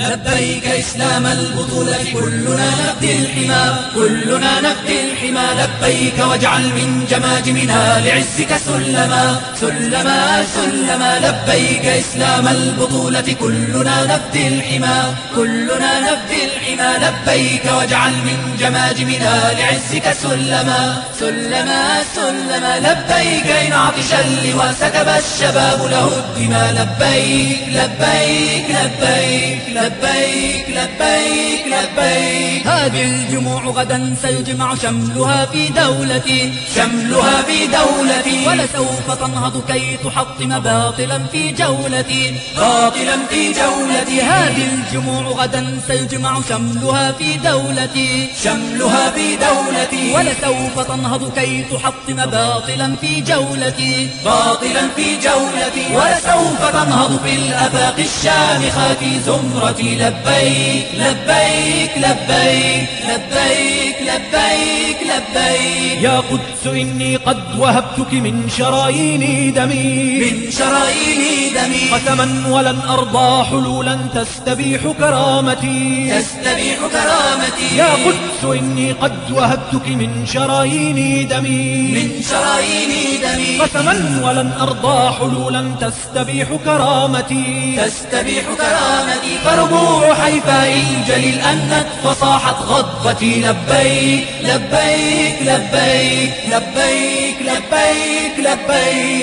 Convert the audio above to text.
لبيك إسلام البطولة كلنا نفدي الحمى كلنا نفدي الحمى. لبيك واجعل من جماجمنا لعزك سلما سلما سلما. لبيك إسلام البطولة كلنا نفدي الحمى كلنا نفدي الحمى. لبيك واجعل من جماجمنا لعزك سلما سلما سلما. لبيك إن عطش اللواء سكب الشباب له الدماء. لبيك لبيك لبيك لبيك. لبيك لبيك هذه الجموع غدا سيجمع شملها في دولتي. شملها في دولتي. ولسوف تنهض كي تحطم باطلا في جولتي. باطلا في جولتي. هذه الجموع غدا سيجمع شملها في دولتي. شملها في دولتي. ولسوف تنهض كي تحطم باطلا في جولتي. باطلا في جولتي. ولسوف تنهض في الآفاق الشامخات زمرتي. لبيك لبيك لبيك لبيك لبيك لبيك. يا قدس إني قد وهبتك من شرايين دمي. من شرايين دمي. قسما ولن أرضى حلولا تستبيح كرامتي. تستبيح كرامتي. يا قدس إني قد وهبتك من شرايين دمي. من شرايين دمي. قسما ولن أرضى حلولا تستبيح كرامتي. تستبيح كرامتي. فربوع حيفاء الجليل أنت فصاحت غضبتي لبيك لبيك لبيك لبيك لبيك لبيك.